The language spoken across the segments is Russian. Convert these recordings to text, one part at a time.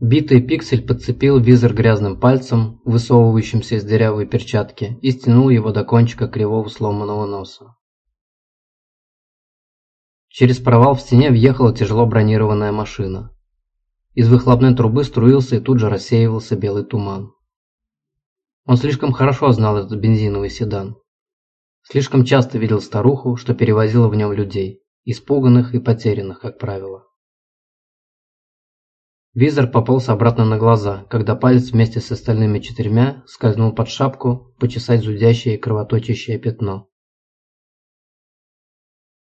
Битый пиксель подцепил визор грязным пальцем, высовывающимся из дырявой перчатки, и стянул его до кончика кривого сломанного носа. Через провал в стене въехала тяжело бронированная машина. Из выхлопной трубы струился и тут же рассеивался белый туман. Он слишком хорошо знал этот бензиновый седан. Слишком часто видел старуху, что перевозила в нем людей, испуганных и потерянных, как правило. Визор пополз обратно на глаза, когда палец вместе с остальными четырьмя скользнул под шапку почесать зудящее и кровоточащее пятно.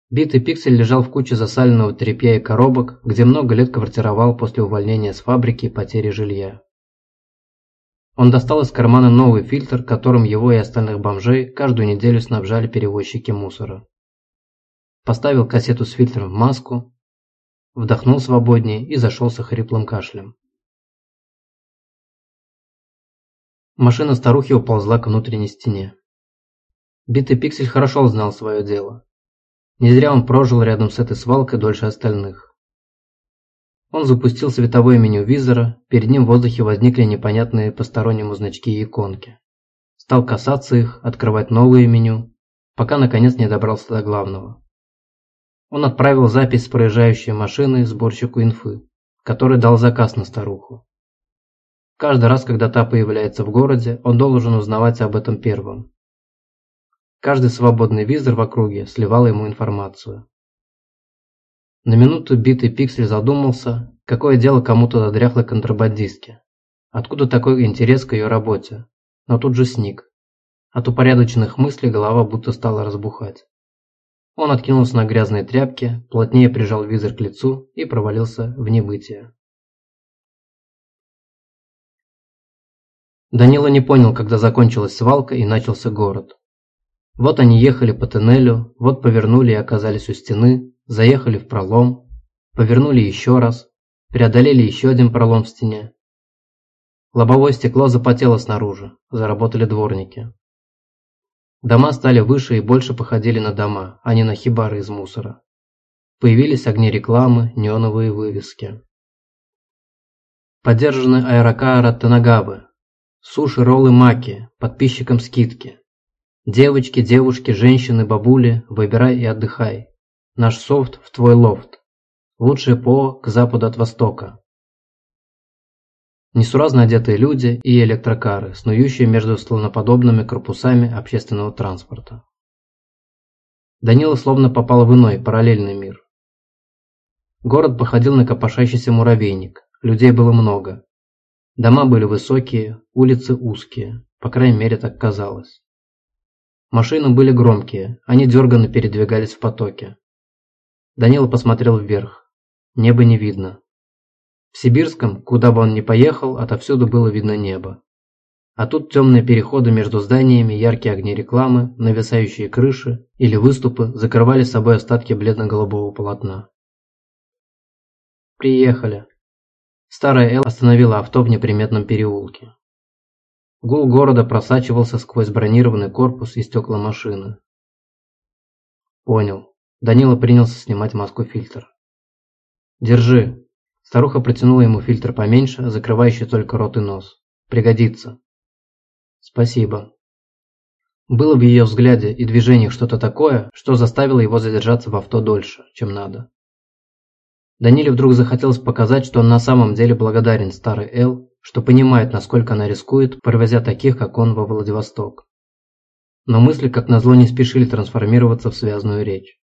Битый пиксель лежал в куче засаленного тряпья и коробок, где много лет квартировал после увольнения с фабрики и потери жилья. Он достал из кармана новый фильтр, которым его и остальных бомжей каждую неделю снабжали перевозчики мусора. Поставил кассету с фильтром в маску, вдохнул свободнее и зашелся хриплым кашлем. Машина старухи уползла к внутренней стене. Битый пиксель хорошо знал свое дело. Не зря он прожил рядом с этой свалкой дольше остальных. Он запустил световое меню визора, перед ним в воздухе возникли непонятные постороннему значки и иконки. Стал касаться их, открывать новые меню, пока наконец не добрался до главного. Он отправил запись с проезжающей машины сборщику инфы, который дал заказ на старуху. Каждый раз, когда та появляется в городе, он должен узнавать об этом первым. Каждый свободный визор в округе сливал ему информацию. На минуту битый пиксель задумался, какое дело кому-то до дряхлой контрабандистки. Откуда такой интерес к ее работе? Но тут же сник. От упорядоченных мыслей голова будто стала разбухать. Он откинулся на грязные тряпки, плотнее прижал визор к лицу и провалился в небытие. Данила не понял, когда закончилась свалка и начался город. Вот они ехали по тоннелю, вот повернули и оказались у стены, заехали в пролом, повернули еще раз, преодолели еще один пролом в стене. Лобовое стекло запотело снаружи, заработали дворники. Дома стали выше и больше походили на дома, а не на хибары из мусора. Появились огни рекламы, неоновые вывески. Поддержаны аэрокара Танагабы. Суши, роллы, маки, подписчикам скидки. Девочки, девушки, женщины, бабули, выбирай и отдыхай. Наш софт в твой лофт. Лучшее ПО к западу от востока. Несуразно одетые люди и электрокары, снующие между слоноподобными корпусами общественного транспорта. Данила словно попал в иной, параллельный мир. Город походил на копошащийся муравейник, людей было много. Дома были высокие, улицы узкие, по крайней мере так казалось. Машины были громкие, они дерганно передвигались в потоке. Данила посмотрел вверх. Небо не видно. В Сибирском, куда бы он ни поехал, отовсюду было видно небо. А тут темные переходы между зданиями, яркие огни рекламы, нависающие крыши или выступы закрывали собой остатки бледно-голубого полотна. «Приехали». Старая Эл остановила авто в неприметном переулке. Гул города просачивался сквозь бронированный корпус и стекла машины. «Понял». Данила принялся снимать маску-фильтр. «Держи», Старуха протянула ему фильтр поменьше, закрывающий только рот и нос. «Пригодится». «Спасибо». Было в ее взгляде и движениях что-то такое, что заставило его задержаться в авто дольше, чем надо. Даниле вдруг захотелось показать, что он на самом деле благодарен старой Эл, что понимает, насколько она рискует, привозя таких, как он, во Владивосток. Но мысли, как назло, не спешили трансформироваться в связную речь.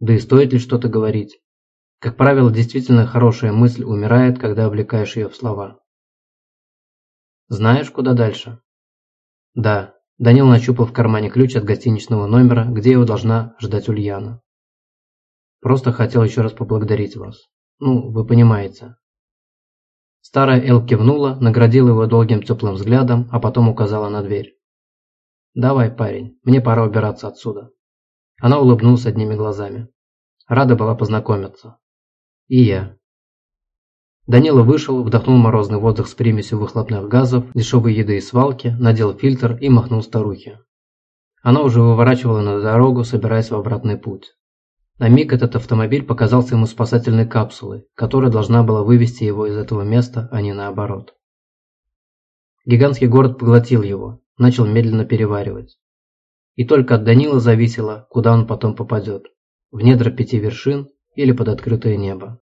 Да и стоит ли что-то говорить? Как правило, действительно хорошая мысль умирает, когда облекаешь ее в слова. Знаешь, куда дальше? Да. Данил нащупал в кармане ключ от гостиничного номера, где его должна ждать Ульяна. Просто хотел еще раз поблагодарить вас. Ну, вы понимаете. Старая Эл кивнула, наградила его долгим теплым взглядом, а потом указала на дверь. «Давай, парень, мне пора убираться отсюда». Она улыбнулась одними глазами. Рада была познакомиться. И я. Данила вышел, вдохнул морозный воздух с примесью выхлопных газов, дешевой еды и свалки, надел фильтр и махнул старухе. Она уже выворачивала на дорогу, собираясь в обратный путь. На миг этот автомобиль показался ему спасательной капсулой, которая должна была вывести его из этого места, а не наоборот. Гигантский город поглотил его, начал медленно переваривать. И только от Данила зависело, куда он потом попадет – в недра пяти вершин или под открытое небо.